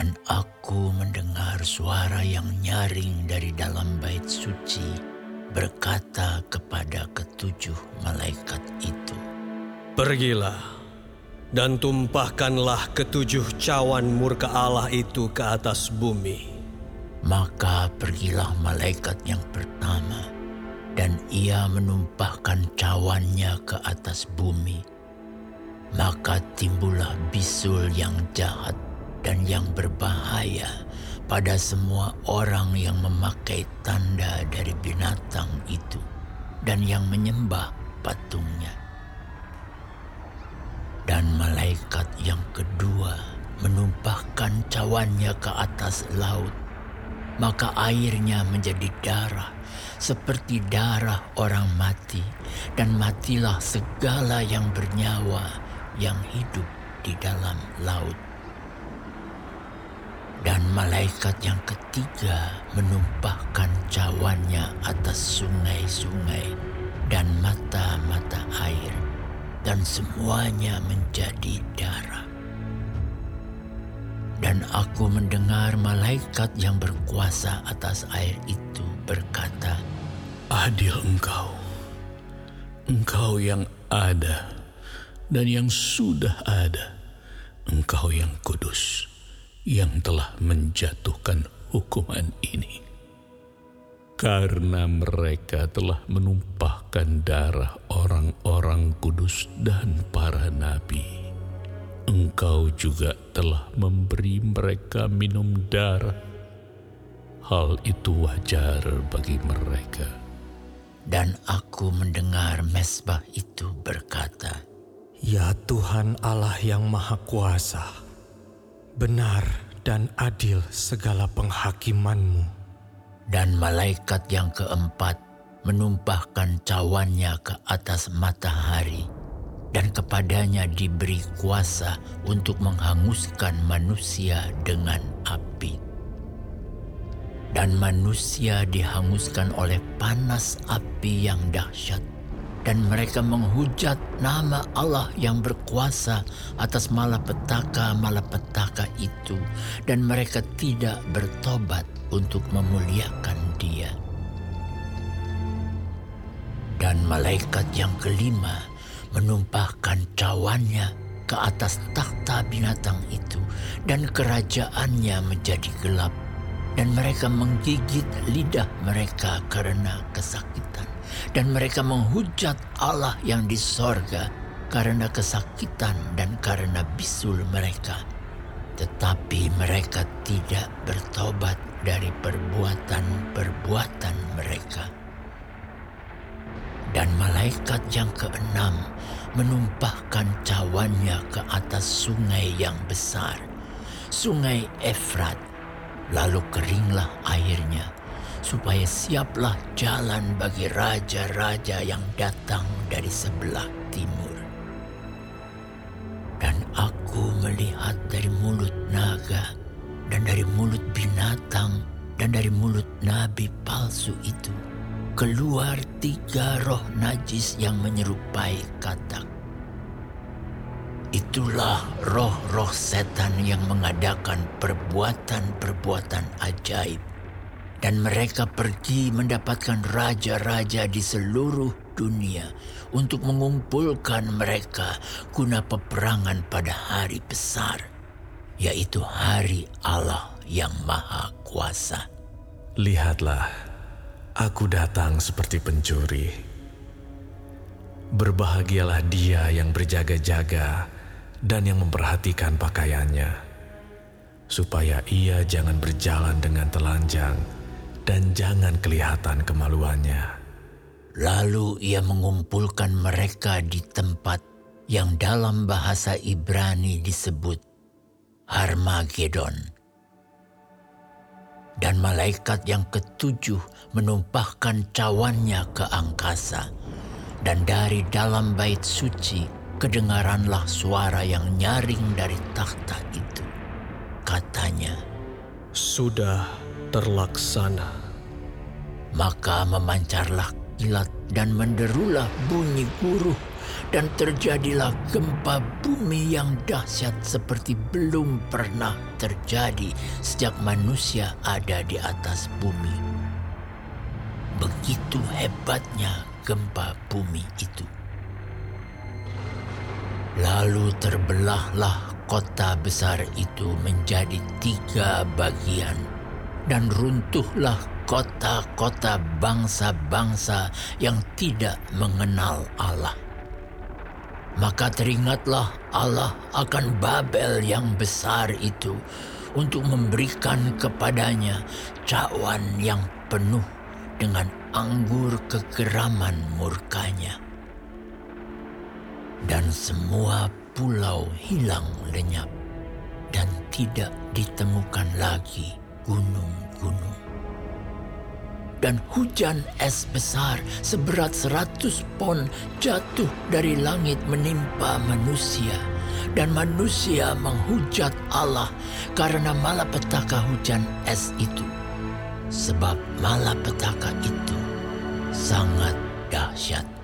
Dan aku mendengar suara yang nyaring dari dalam bait suci berkata kepada ketujuh malaikat itu, Pergilah dan tumpahkanlah ketujuh cawan murka Allah itu ke atas bumi. Maka pergilah malaikat yang pertama, dan ia menumpahkan cawannya ke atas bumi. Maka timbullah bisul yang jahat dan yang berbahaya pada semua orang yang memakai tanda dari binatang itu dan yang menyembah patungnya. Dan malaikat yang kedua menumpahkan cawannya ke atas laut, maka airnya menjadi darah seperti darah orang mati, dan matilah segala yang bernyawa yang hidup di dalam laut. Dan malaikat yang ketiga menumpahkan cawannya atas sungai-sungai dan mata-mata air, dan semuanya menjadi darah. Dan aku mendengar malaikat yang berkuasa atas air itu berkata, Adil engkau, engkau yang ada dan yang sudah ada, engkau yang kudus yang telah menjatuhkan hukuman ini. Karena mereka telah menumpahkan darah orang-orang kudus dan para nabi. Engkau juga telah memberi mereka minum darah. Hal itu wajar bagi mereka. Dan aku mendengar mesbah itu berkata, Ya Tuhan Allah yang Maha Kuasa, benar dan adil segala penghakimanmu. Dan malaikat yang keempat menumpahkan cawannya ke atas matahari, dan kepadanya diberi kuasa untuk menghanguskan manusia dengan api. Dan manusia dihanguskan oleh panas api yang dahsyat dan mereka menghujat nama Allah yang berkuasa atas malapetaka-malapetaka itu. Dan mereka tidak bertobat untuk memuliakan dia. Dan malaikat yang kelima menumpahkan cawannya ke atas takhta binatang itu. Dan kerajaannya menjadi gelap. Dan mereka menggigit lidah mereka karena kesakitan dan mereka menghujat Allah yang di sorga karena kesakitan dan karena bisul mereka. Tetapi mereka tidak bertobat dari perbuatan-perbuatan mereka. Dan malaikat yang keenam menumpahkan cawannya ke atas sungai yang besar, sungai Efrat. Lalu keringlah airnya supaya siaplah jalan bagi raja-raja yang datang dari sebelah timur. Dan aku melihat dari mulut naga dan dari mulut binatang dan dari mulut nabi palsu itu keluar tiga roh najis yang menyerupai katak. Itulah roh-roh setan yang mengadakan perbuatan-perbuatan ajaib dan mereka pergi mendapatkan raja-raja di seluruh dunia untuk mengumpulkan mereka guna peperangan pada hari besar, yaitu hari Allah yang Maha Kuasa. Lihatlah, aku datang seperti pencuri. Berbahagialah dia yang berjaga-jaga dan yang memperhatikan pakaiannya, supaya ia jangan berjalan dengan telanjang dan jangan kelihatan kemaluannya. Lalu ia mengumpulkan mereka di tempat yang dalam bahasa Ibrani disebut Harmagedon. Dan malaikat yang ketujuh menumpahkan cawannya ke angkasa. Dan dari dalam bait suci kedengaranlah suara yang nyaring dari takhta itu. Katanya, Sudah terlaksana. Maka memancarlah kilat dan menderulah bunyi guruh dan terjadilah gempa bumi yang dahsyat seperti belum pernah terjadi sejak manusia ada di atas bumi. Begitu hebatnya gempa bumi itu. Lalu terbelahlah kota besar itu menjadi tiga bagian dan runtuhlah kota-kota bangsa-bangsa yang tidak mengenal Allah. Maka teringatlah Allah akan Babel yang besar itu untuk memberikan kepadanya cawan yang penuh dengan anggur kegeraman murkanya. Dan semua pulau hilang lenyap dan tidak ditemukan lagi gunung-gunung dan hujan es besar seberat seratus pon jatuh dari langit menimpa manusia. Dan manusia menghujat Allah karena malapetaka hujan es itu. Sebab malapetaka itu sangat dahsyat.